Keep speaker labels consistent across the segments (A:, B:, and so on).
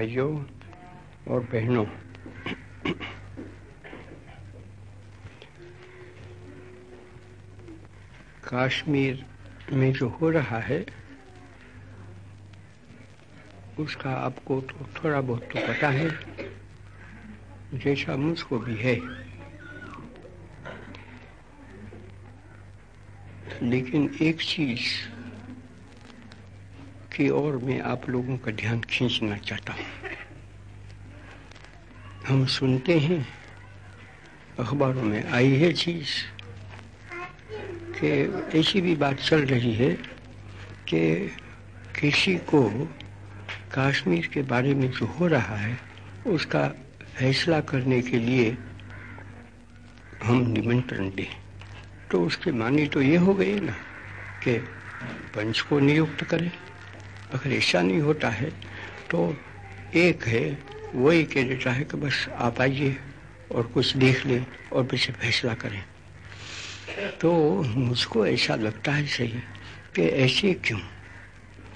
A: भाइयों और बहनों, कश्मीर में जो हो रहा है, उसका आपको तो थोड़ा बहुत तो पता है, जैसा मुझको भी है। लेकिन एक चीज़ की ओर मैं आप लोगों का ध्यान खींचना चाहता हूँ। हम सुनते हैं, अखबारों में आई है चीज़ कि ऐसी भी बात चल रही है कि किसी को कश्मीर के बारे में जो हो रहा है, उसका फैसला करने के लिए हम निमंत्रण दें। तो उसके मानी तो ये हो गई ना कि पंच को नियुक्त करें। अगर ऐसा नहीं होता है तो एक है, वही कह देता है कि बस आप आइए और कुछ देख लें और पीछे फैसला करें। तो मुझको ऐसा लगता है सही कि ऐसे क्यों?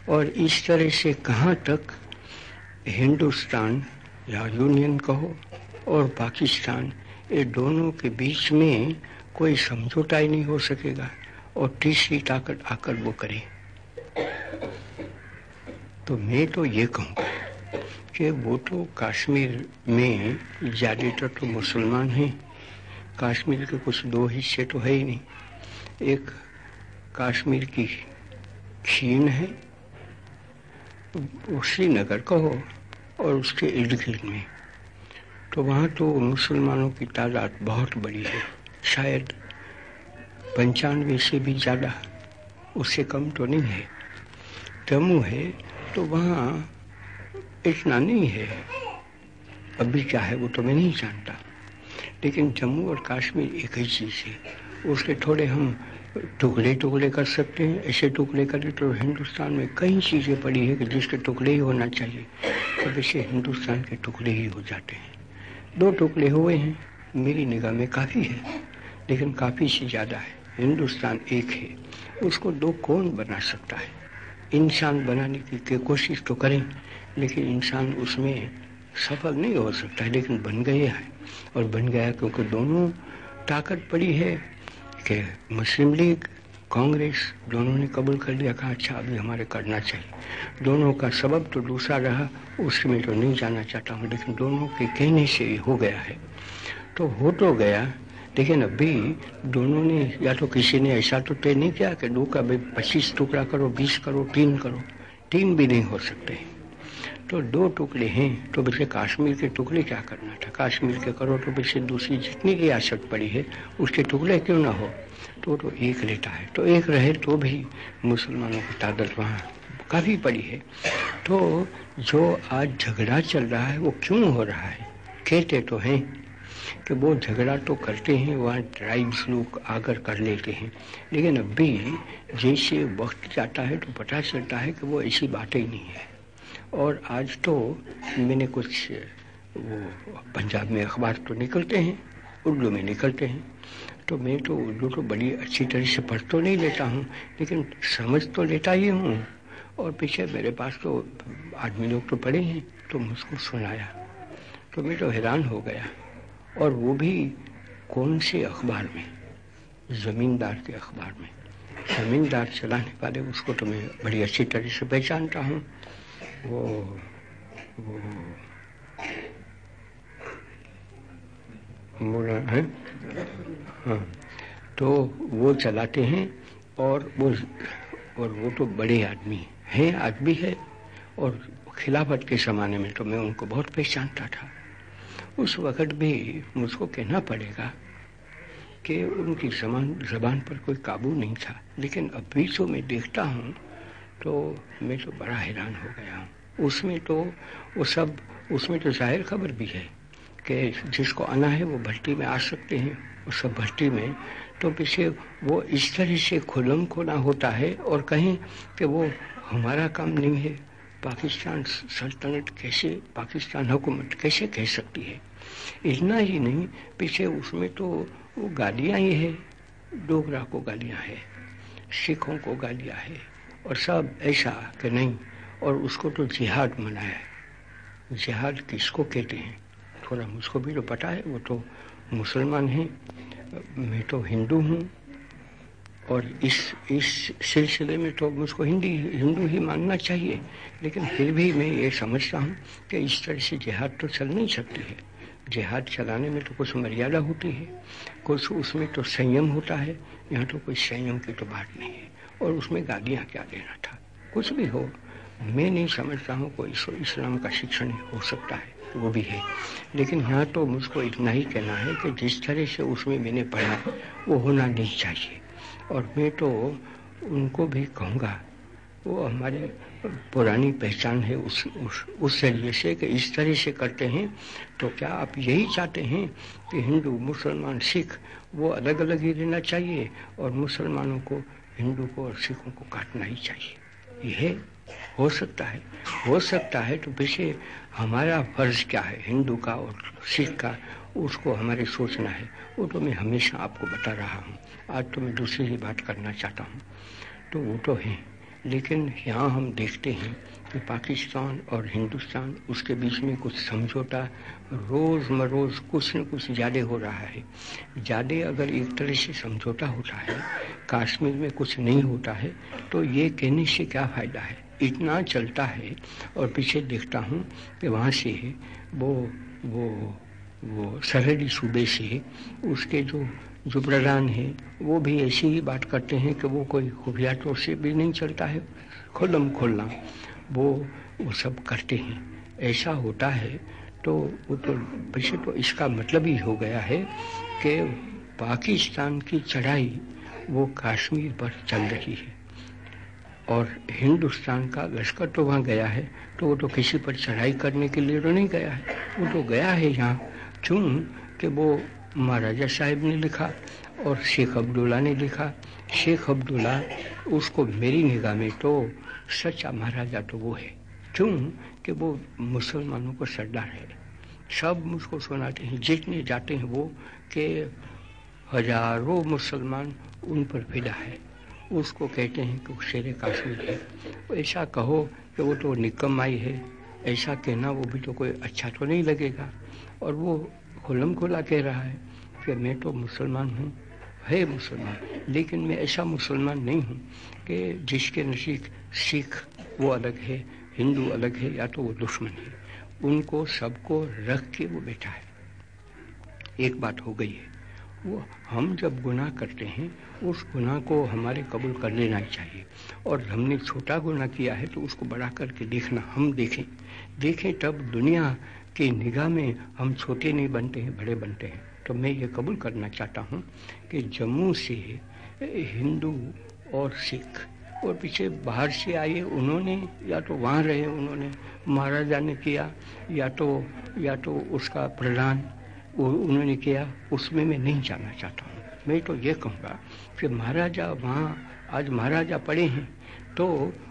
A: और इस तरह से कहाँ तक हिंदुस्तान या यूनियन कहो और पाकिस्तान, ये दोनों के बीच में कोई समझौता ही नहीं हो सकेगा और तीसरी ताकत आकर वो करे। तो मैं तो ये कहूँगा कि वो तो कश्मीर में ज़्यादातर तो मुसलमान हैं। कश्मीर के कुछ दो हिस्से तो है ही नहीं। एक कश्मीर की खीन है श्रीनगर कहो और उसके इर्द गिर्द में। तो वहाँ तो मुसलमानों की तादाद बहुत बड़ी है। शायद पंचानवे से भी ज़्यादा, उससे कम तो नहीं है। जम्मू है तो वहाँ इतना नहीं है। अभी क्या है वो तो मैं नहीं जानता। लेकिन जम्मू और कश्मीर एक ही चीज़ है। उसके थोड़े हम टुकड़े टुकड़े कर सकते हैं। ऐसे टुकड़े करें तो हिंदुस्तान में कई चीज़ें पड़ी है कि जिसके टुकड़े ही होना चाहिए। तो वैसे हिंदुस्तान के टुकड़े ही हो जाते हैं। दो टुकड़े हुए हैं। मेरी निगाह में काफ़ी है, लेकिन काफ़ी से ज़्यादा है। हिंदुस्तान एक है। उसको दो कौन बना सकता है? इंसान बनाने की, कोशिश तो करें लेकिन इंसान उसमें सफल नहीं हो सकता है लेकिन बन गया है। और बन गया क्योंकि दोनों ताकत पड़ी है कि मुस्लिम लीग कांग्रेस दोनों ने कबूल कर लिया कहा अच्छा अभी हमारे करना चाहिए। दोनों का सबब तो दूसरा रहा उसमें तो नहीं जाना चाहता हूँ लेकिन दोनों के कहने से ही हो गया है। तो हो तो गया लेकिन अभी दोनों ने, या तो किसी ने ऐसा तो तय नहीं किया कि दो का भाई पच्चीस टुकड़ा करो, बीस करो, तीन करो। तीन भी नहीं हो सकते। तो दो टुकड़े हैं तो वैसे कश्मीर के टुकड़े क्या करना था? कश्मीर के करो तो वैसे दूसरी जितनी रियासत पड़ी है, उसके टुकड़े क्यों ना हो? तो तो एक लेता है। तो एक रहे तो भी मुसलमानों की ताकत वहाँ काफ़ी पड़ी है। तो जो आज झगड़ा चल रहा है, वो क्यों हो रहा है? कहते तो हैं। कि वो झगड़ा तो करते हैं, वहाँ ट्राइब्स लोग आकर कर लेते हैं। लेकिन अभी जैसे वक्त जाता है तो पता चलता है कि वो ऐसी बातें नहीं है। और आज तो मैंने कुछ, वो पंजाब में अखबार तो निकलते हैं, उर्दू में निकलते हैं। तो मैं तो उर्दू तो बड़ी अच्छी तरह से पढ़ तो नहीं लेता हूँ, लेकिन समझ तो लेता ही हूँ। और पीछे मेरे पास तो आदमी लोग तो पढ़े हैं तो मुझको सुनाया। तो मैं तो हैरान हो गया। और वो भी कौन से अखबार में? ज़मींदार के अखबार में। ज़मींदार चलाने वाले, उसको तो मैं बड़ी अच्छी तरह से पहचानता हूँ। वो वो बोला, है? हाँ। तो वो चलाते हैं और वो और वो तो बड़े आदमी हैं, आदमी है। और खिलाफत के ज़माने में तो मैं उनको बहुत पहचानता था। उस वक़्त भी मुझको कहना पड़ेगा कि उनकी जबान जबान पर कोई काबू नहीं था। लेकिन अभी जो मैं देखता हूँ तो मैं तो बड़ा हैरान हो गया हूँ। उसमें तो वो सब, उसमें तो ज़ाहिर खबर भी है कि जिसको आना है, वो भट्टी में आ सकते हैं। उस सब भट्टी में तो पीछे वो इस तरह से खुलम खोना होता है और कहें कि वो हमारा काम नहीं है। पाकिस्तान सल्तनत कैसे, पाकिस्तान हुकूमत कैसे कह सकती है? इतना ही नहीं, पीछे उसमें तो वो गालियाँ ही है, डोगरा को गालियाँ है, सिखों को गालियाँ है, और सब ऐसा कि नहीं, और उसको तो जिहाद मनाया है। जिहाद किसको कहते हैं? थोड़ा मुझको भी तो पता है, वो तो मुसलमान हैं, मैं तो हिंदू हूँ और इस इस सिलसिले में तो मुझको हिंदी, हिंदू ही मानना चाहिए, लेकिन फिर भी मैं ये समझता हूँ कि इस तरह से जिहाद तो चल नहीं सकती है। जिहाद चलाने में तो कुछ मर्यादा होती है, कुछ उसमें तो संयम होता है, यहाँ तो कोई संयम की तो बात नहीं है, और उसमें गालियाँ क्या देना था? कुछ भी हो, मैं नहीं समझता हूँ कोई इस्लाम का शिक्षण हो सकता है, वो भी है। लेकिन यहाँ तो मुझको इतना ही कहना है कि जिस तरह से उसमें मैंने पढ़ा, वो होना नहीं चाहिए। और मैं तो उनको भी कहूँगा, वो हमारे पुरानी पहचान है उस उस उस ज़रिए से कि इस तरह से करते हैं। तो क्या आप यही चाहते हैं कि हिंदू, मुसलमान, सिख, वो अलग अलग ही रहना चाहिए और मुसलमानों को, हिंदू को और सिखों को काटना ही चाहिए? यह हो सकता है, हो सकता है तो पीछे हमारा फ़र्ज़ क्या है? हिंदू का और सिख का, उसको हमारे सोचना है। वो तो मैं हमेशा आपको बता रहा हूँ। आज तो मैं दूसरी ही बात करना चाहता हूँ। तो वो तो है, लेकिन यहाँ हम देखते हैं कि पाकिस्तान और हिंदुस्तान, उसके बीच में कुछ समझौता रोज़ मरोज़ कुछ न कुछ ज़्यादा हो रहा है। ज़्यादा अगर एक तरह से समझौता होता है, कश्मीर में कुछ नहीं होता है तो ये कहने से क्या फ़ायदा है? इतना चलता है और पीछे देखता हूँ कि वहाँ से वो वो वो सरहदी सूबे से उसके जो जो प्रधान है, वो भी ऐसी ही बात करते हैं कि वो कोई खुफिया तौर से भी नहीं चलता है। खुलम खुलना वो वो सब करते हैं। ऐसा होता है तो वो तो वैसे तो इसका मतलब ही हो गया है कि पाकिस्तान की चढ़ाई वो कश्मीर पर चल रही है। और हिंदुस्तान का लश्कर तो वहाँ गया है तो वो तो किसी पर चढ़ाई करने के लिए तो नहीं गया है। वो तो गया है यहाँ, क्यों? कि वो महाराजा साहब ने लिखा और शेख अब्दुल्ला ने लिखा। शेख अब्दुल्ला, उसको मेरी निगाह में तो सच्चा महाराजा तो वो है। क्यों? कि वो मुसलमानों को सरदार है। सब मुझको सुनाते हैं, जितने जाते हैं वो, कि हज़ारों मुसलमान उन पर फिदा है। उसको कहते हैं कि शेर काश्मीर है। ऐसा कहो कि वो तो निकम आई है। ऐसा कहना वो भी तो कोई अच्छा तो नहीं लगेगा। और वो खुलम खुला कह रहा है कि मैं तो मुसलमान हूँ, है मुसलमान, लेकिन मैं ऐसा मुसलमान नहीं हूँ। कि, जिसके नज़दीक सिख वो अलग है, हिंदू अलग है, या तो वो दुश्मन है, उनको सबको रख के वो बैठा है। एक बात हो गई है, वो हम जब गुनाह करते हैं, उस गुनाह को हमारे कबूल कर लेना ही चाहिए। और हमने छोटा गुनाह किया है तो उसको बड़ा करके देखना, हम देखें। देखें तब दुनिया की निगाह में हम छोटे नहीं बनते हैं, बड़े बनते हैं। तो मैं ये कबूल करना चाहता हूँ कि जम्मू से हिंदू और सिख। और पीछे बाहर से आए उन्होंने, या तो वहाँ रहे उन्होंने, महाराजा ने किया, या तो या तो उसका प्रधान उन्होंने किया, उसमें मैं नहीं जाना चाहता हूँ। मैं तो ये कहूँगा कि महाराजा वहाँ, आज महाराजा पड़े हैं तो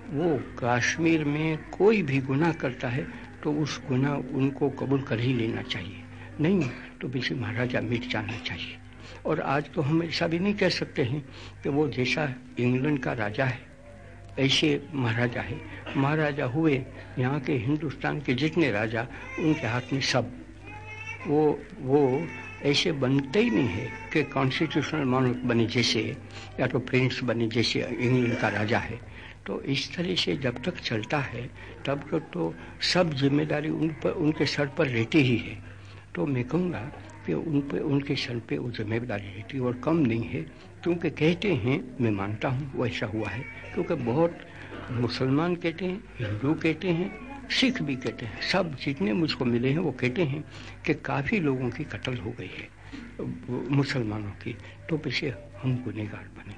A: वो कश्मीर में कोई भी गुनाह करता है तो उस गुनाह उनको कबूल कर ही लेना चाहिए। नहीं तो पीछे महाराजा मिट जाना चाहिए। और आज तो हम ऐसा भी नहीं कह सकते हैं कि वो जैसा इंग्लैंड का राजा है। ऐसे महाराजा है। महाराजा हुए, यहाँ के हिंदुस्तान के जितने राजा, उनके हाथ में सब। वो वो ऐसे बनते ही नहीं है कि कॉन्स्टिट्यूशनल मॉनर्क बने जैसे, या तो प्रिंस बने जैसे इंग्लैंड का राजा है। तो इस तरह से जब तक चलता है, तब तक तो सब ज़िम्मेदारी उन पर, उनके सर पर रहती ही है। तो मैं कहूँगा कि उन पर उनके सर पे वो ज़िम्मेदारी रहती है। और कम नहीं है, क्योंकि कहते हैं, मैं मानता हूँ, वैसा हुआ है। क्योंकि बहुत मुसलमान कहते हैं, हिंदू कहते हैं, सिख भी कहते हैं। सब जितने मुझको मिले हैं, वो कहते हैं कि काफ़ी लोगों की कत्ल हो गई है, मुसलमानों की। तो पीछे हम गुनेगार बने,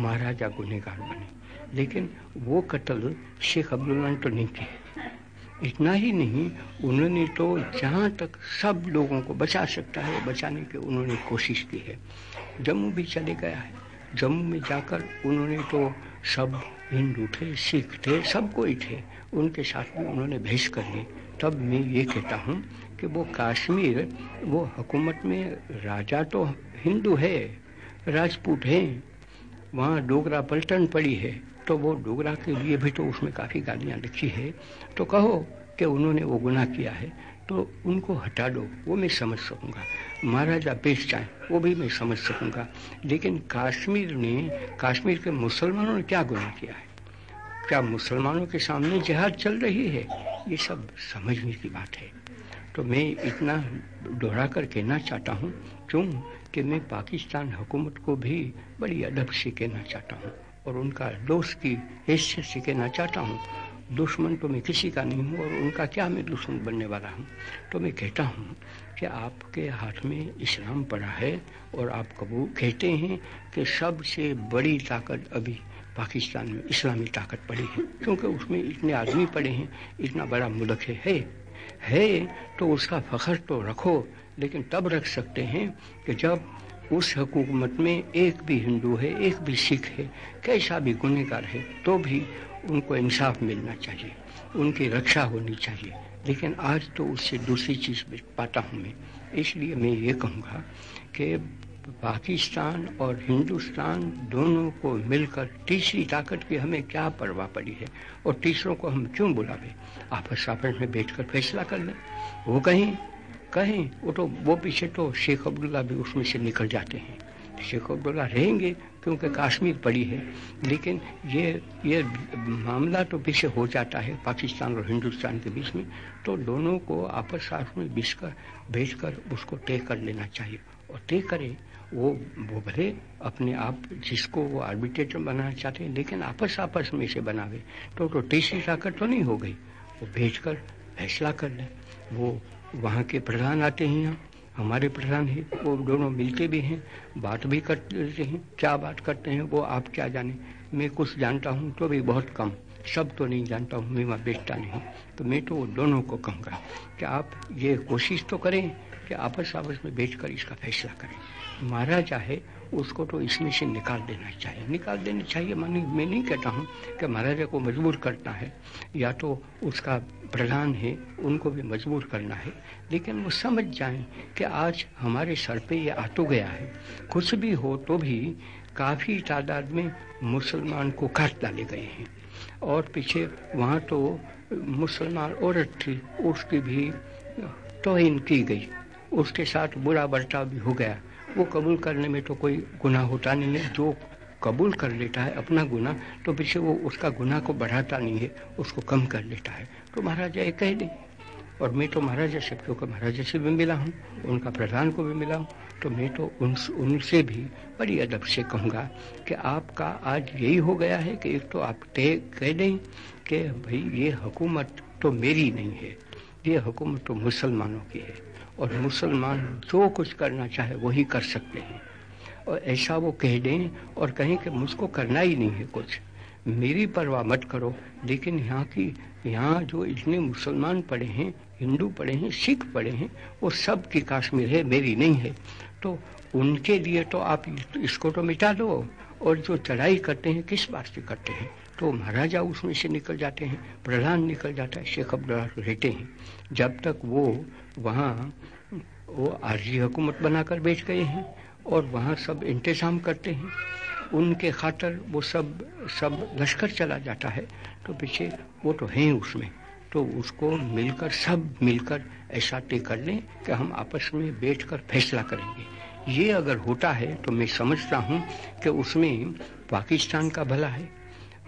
A: महाराजा गुनेगार बने। लेकिन वो कत्ल शेख अब्दुल्ला ने तो नहीं किए इतना ही नहीं, उन्होंने तो जहाँ तक सब लोगों को बचा सकता है, बचाने की उन्होंने कोशिश की है। जम्मू भी चले गया है। जम्मू में जाकर उन्होंने तो सब हिंदू थे, सिख थे, सब कोई थे, उनके साथ में उन्होंने भेज कर ली। तब मैं ये कहता हूँ कि वो कश्मीर, वो हुकूमत में राजा तो हिंदू है, राजपूत हैं। वहाँ डोगरा पलटन पड़ी है तो वो डोगरा के लिए भी तो उसमें काफ़ी गालियाँ लिखी है। तो कहो कि उन्होंने वो गुनाह किया है तो उनको हटा दो, वो मैं समझ सकूँगा। महाराजा बेच जाए, वो भी मैं समझ सकूँगा। लेकिन कश्मीर ने, कश्मीर के मुसलमानों ने क्या गुनाह किया है? क्या मुसलमानों के सामने जहाज़ चल रही है? ये सब समझने की बात है। तो मैं इतना दोहरा कर कहना चाहता हूँ, क्यों कि मैं पाकिस्तान हुकूमत को भी बड़ी अदब से कहना चाहता हूँ और उनका दोस्त की हैसियत से कहना चाहता हूँ। दुश्मन तो मैं किसी का नहीं हूँ और उनका क्या मैं दुश्मन बनने वाला हूँ? तो मैं कहता हूँ कि आपके हाथ में इस्लाम पड़ा है और आप कबूल कहते हैं कि सबसे बड़ी ताकत अभी पाकिस्तान में इस्लामी ताकत पड़ी है, क्योंकि उसमें इतने आदमी पड़े हैं, इतना बड़ा मुल्क है है, तो उसका फख्र तो रखो लेकिन तब रख सकते हैं कि जब उस हुकूमत में एक भी हिंदू है एक भी सिख है कैसा भी गुनहगार है तो भी उनको इंसाफ मिलना चाहिए उनकी रक्षा होनी चाहिए। लेकिन आज तो उससे दूसरी चीज़ पाता हूँ मैं। इसलिए मैं ये कहूँगा कि पाकिस्तान और हिंदुस्तान दोनों को मिलकर तीसरी ताकत की हमें क्या परवाह पड़ी है और तीसरों को हम क्यों बुलावे? आपस आपस में बैठकर फैसला कर लें। वो कहीं, कहें, वो तो वो पीछे तो शेख अब्दुल्ला भी उसमें से निकल जाते हैं। शेख अब्दुल्ला रहेंगे क्योंकि कश्मीर पड़ी है। लेकिन ये ये मामला तो पीछे हो जाता है पाकिस्तान और हिंदुस्तान के बीच में। तो दोनों को आपस आपस में भेज कर उसको तय कर लेना चाहिए। और तय करें वो वो भले अपने आप जिसको वो आर्बिट्रेटर बनाना चाहते हैं, लेकिन आपस आपस में से बनावे। तो तो तीसरी ताकत तो नहीं हो गई। वो भेज कर फैसला कर लें। वो वहाँ के प्रधान आते हैं यहाँ। हमारे प्रधान है। वो दोनों मिलते भी हैं। बात भी करते हैं। क्या बात करते हैं? वो आप क्या जाने? मैं कुछ जानता हूँ तो भी बहुत कम। सब तो नहीं जानता हूँ, मैं बेचता नहीं। तो मैं तो दोनों को कहूँगा कि आप ये कोशिश तो करें कि आपस आपस में बैठ कर इसका फैसला करें। महाराजा है उसको तो इसमें से निकाल देना चाहिए। निकाल देना चाहिए मानी मैं नहीं कहता हूँ कि महाराजा को मजबूर करना है, या तो उसका प्रधान है, उनको भी मजबूर करना है। लेकिन वो समझ जाएँ कि आज हमारे सर पे ये आ तो गया है। कुछ भी हो तो भी काफ़ी तादाद में मुसलमान को काट डाले गए हैं। और पीछे वहाँ तो मुसलमान औरत थी, उसकी भी तोहिन की गई। उसके साथ बुरा बर्ताव भी हो गया। वो कबूल करने में तो कोई गुनाह होता नहीं है। जो कबूल कर लेता है अपना गुना तो पीछे वो उसका गुनाह को बढ़ाता नहीं है, उसको कम कर लेता है। तो महाराजा ये कह दे और मैं तो महाराजा से क्योंकि महाराजा से भी मिला हूँ, उनका प्रधान को भी मिला हूँ तो मैं तो उन उनसे भी बड़ी अदब से कहूँगा कि आपका आज यही हो गया है कि एक तो आप तय कह दें कि भाई ये हुकूमत तो मेरी नहीं है, ये हुकूमत तो मुसलमानों की है और मुसलमान जो कुछ करना चाहे वही कर सकते हैं। और ऐसा वो कह दें और कहें कि मुझको करना ही नहीं है कुछ। मेरी परवाह मत करो, लेकिन यहाँ की, यहाँ जो इतने मुसलमान पड़े हैं, हिंदू पड़े हैं, सिख पड़े हैं, वो सब की काश्मीर है, मेरी नहीं है। तो उनके लिए तो आप इसको तो मिटा दो, और जो चढ़ाई करते हैं, किस बात से करते हैं? तो महाराजा उसमें से निकल जाते हैं, प्रधान निकल जाता है, शेख अब्दुल्ला रहते हैं। जब तक वो वहाँ, वो आर्जी हुकूमत बनाकर बेच गए हैं, और वहाँ सब इंतज़ाम करते हैं। उनके खातर वो सब सब लश्कर चला जाता है तो पीछे वो तो हैं उसमें तो उसको मिलकर, सब मिलकर ऐसा तय कर लें कि हम आपस में बैठकर फैसला करेंगे। ये अगर होता है तो मैं समझता हूँ कि उसमें पाकिस्तान का भला है।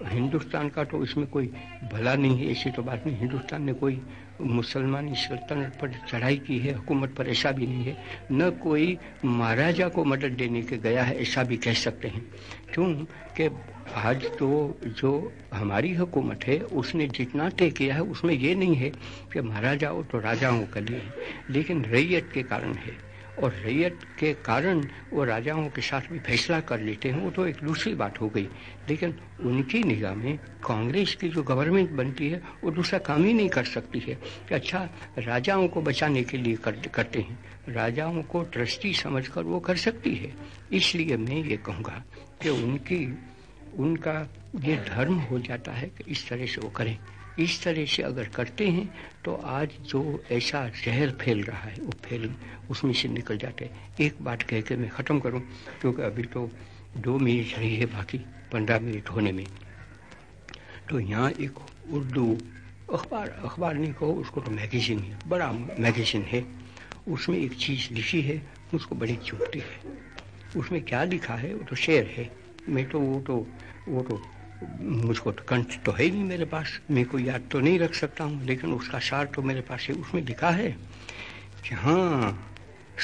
A: हिंदुस्तान का तो इसमें कोई भला नहीं है, ऐसी तो बात नहीं। हिंदुस्तान ने कोई मुसलमानी सल्तनत पर चढ़ाई की है, हुकूमत पर ऐसा भी नहीं है। न कोई महाराजा को मदद देने के गया है, ऐसा भी कह सकते हैं। क्योंकि आज तो जो हमारी हुकूमत है, उसने जितना तय किया है, उसमें ये नहीं है कि महाराजा हो तो राजाओं के लिए लेकिन रैयत के कारण है। और रैयत के कारण वो राजाओं के साथ भी फैसला कर लेते हैं वो तो एक दूसरी बात हो गई। लेकिन उनकी निगाह में कांग्रेस की जो गवर्नमेंट बनती है वो दूसरा काम ही नहीं कर सकती है। कि अच्छा राजाओं को बचाने के लिए कर, करते हैं। राजाओं को ट्रस्टी समझकर वो कर सकती है। इसलिए मैं ये कहूँगा कि उनकी उनका ये धर्म हो जाता है कि इस तरह से वो करें। इस तरह से अगर करते हैं तो आज जो ऐसा जहर फैल रहा है, वो फैल, उसमें से निकल जाते हैं। एक बात कह के मैं ख़त्म करूँ, क्योंकि अभी तो दो मिनट रही है बाकी, पंद्रह मिनट होने में। तो यहाँ एक उर्दू अखबार अखबार नहीं कहो, उसको तो मैगजीन है, बड़ा मैगजीन है। उसमें एक चीज़ लिखी है, उसको बड़ी चुभती है। उसमें क्या लिखा है, वो तो शेर है। मैं तो वो तो वो तो मुझको तो कंठ तो है ही नहीं मेरे पास। मैं को याद तो नहीं रख सकता हूँ, लेकिन उसका सार तो मेरे पास है, उसमें लिखा है कि हाँ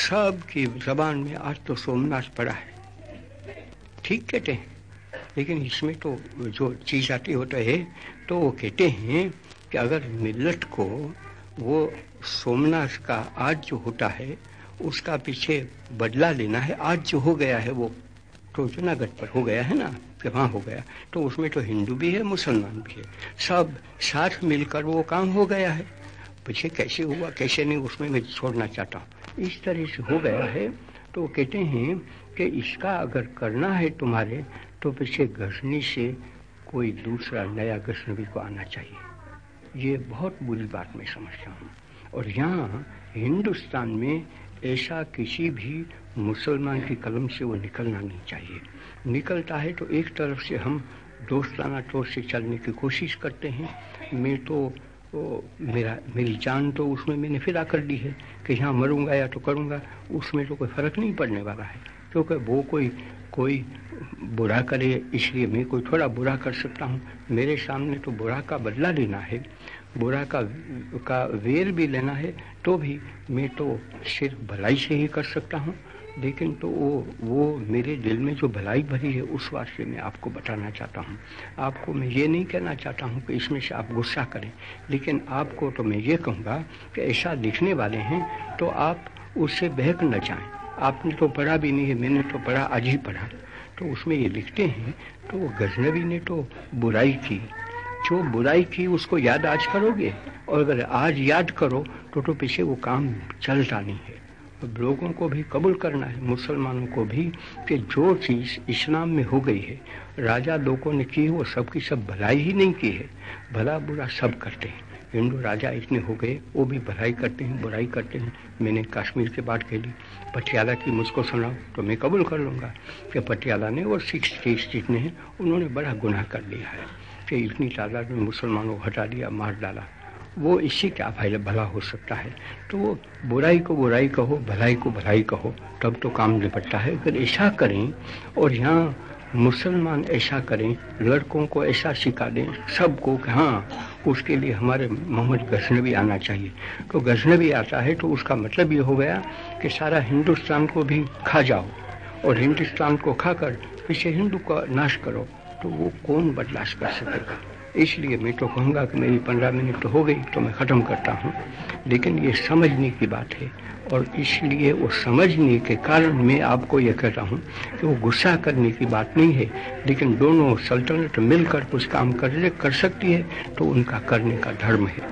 A: सब की जबान में आज तो सोमनाथ पड़ा है। ठीक कहते हैं, लेकिन इसमें तो जो चीज़ आती होता है तो वो कहते हैं कि अगर मिल्लत को वो सोमनाथ का आज जो होता है, उसका पीछे बदला लेना है, आज जो हो गया है वो तो जूनागढ़ पर हो गया है ना। कि हो गया। तो उसमें तो हिंदू भी है, मुसलमान भी है। सब साथ मिलकर वो काम हो गया है। पीछे, कैसे हुआ? कैसे नहीं? उसमें मैं छोड़ना चाहता हूँ। इस तरह से हो गया है। तो कहते हैं कि इसका अगर करना है तुम्हारे तो पीछे गजनी से कोई दूसरा नया गजनबी को आना चाहिए। ये बहुत बुरी बात मैं समझता हूँ। और यहाँ हिंदुस्तान में ऐसा किसी भी मुसलमान की कलम से वो निकलना नहीं चाहिए। निकलता है तो एक तरफ़ से हम दोस्ताना तौर से चलने की कोशिश करते हैं। मैं तो वो मेरा, मेरी जान तो उसमें मैंने फिरा कर दी है कि यहाँ मरूँगा या तो करूँगा, उसमें तो कोई फ़र्क नहीं पड़ने वाला है। क्योंकि वो कोई कोई बुरा करे, इसलिए मैं कोई थोड़ा बुरा कर सकता हूँ। मेरे सामने तो बुरा का बदला लेना है। बुरा का का वेर भी लेना है तो भी मैं तो सिर्फ़ भलाई से ही कर सकता हूँ। लेकिन तो वो वो मेरे दिल में जो भलाई भरी है, उस वास्ते मैं आपको बताना चाहता हूँ। आपको मैं ये नहीं कहना चाहता हूँ कि इसमें से आप गुस्सा करें, लेकिन आपको तो मैं ये कहूँगा कि ऐसा लिखने वाले हैं तो आप उससे बहक न जाएँ। आपने तो पढ़ा भी नहीं है, मैंने तो पढ़ा, आज ही पढ़ा। तो उसमें ये लिखते हैं तो गजनबी ने तो बुराई की जो बुराई की उसको याद आज करोगे? और अगर आज याद करो तो तो पीछे वो काम चलता नहीं है। अब लोगों को भी कबूल करना है, मुसलमानों को भी, कि जो चीज़ इस्लाम में हो गई है, राजा लोगों ने की वो सब की सब भलाई ही नहीं की है। भला बुरा सब करते हैं। हिंदू राजा इतने हो गए, वो भी भलाई करते हैं, बुराई करते हैं। मैंने कश्मीर की बात कह ली पटियाला की मुझको सुनाओ तो मैं कबूल कर लूँगा कि पटियाला ने वो सिक्स स्टेट्स जितने हैं, उन्होंने बड़ा गुनाह कर लिया है। कि इतनी तादाद में मुसलमानों को हटा दिया, मार डाला। वो इससे क्या फ़ायदा, भला हो सकता है? तो वो बुराई को बुराई कहो, भलाई को भलाई कहो, तब तो काम निपटता है। अगर ऐसा करें और यहाँ मुसलमान ऐसा करें, लड़कों को ऐसा सिखा दें सबको कि हाँ उसके लिए हमारे मोहम्मद गजनबी आना चाहिए। तो गजनबी आता है तो उसका मतलब ये हो गया कि सारा हिंदुस्तान को भी खा जाओ और हिंदुस्तान को खाकर पीछे हिंदू का नाश करो। तो वो कौन बर्दाश्त कर सकेगा? इसलिए मैं तो कहूँगा कि मेरी पंद्रह मिनट तो हो गई तो मैं ख़त्म करता हूँ। लेकिन ये समझने की बात है, और इसलिए वो समझने के कारण मैं आपको ये कहता हूँ कि वो गुस्सा करने की बात नहीं है, लेकिन दोनों सल्तनत मिलकर कुछ काम कर कर सकती है तो उनका करने का धर्म है।